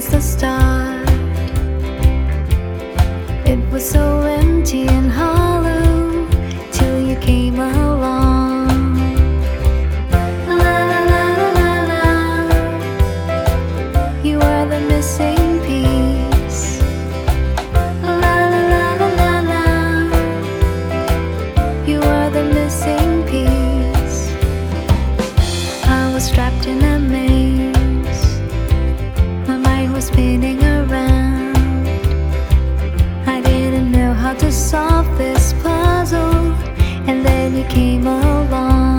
since the start. It was so empty and hard. to solve this puzzle, and then you came along.